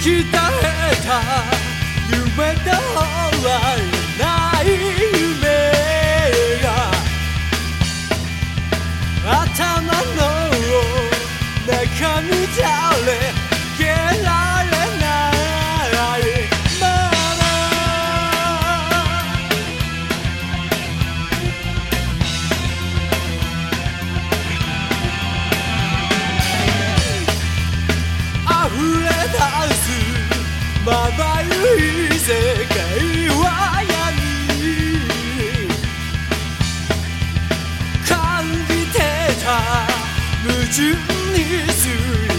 生き絶えた夢とはない夢。まばゆい世界は闇。感じてた矛盾にする。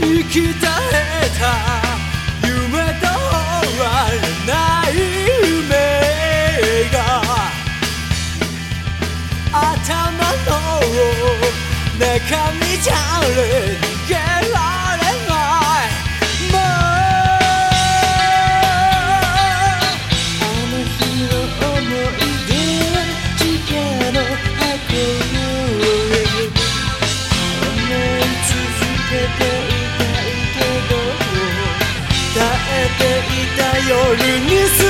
生き絶えた夢と終わらない夢が頭の中にじゃれ逃げる Lunes.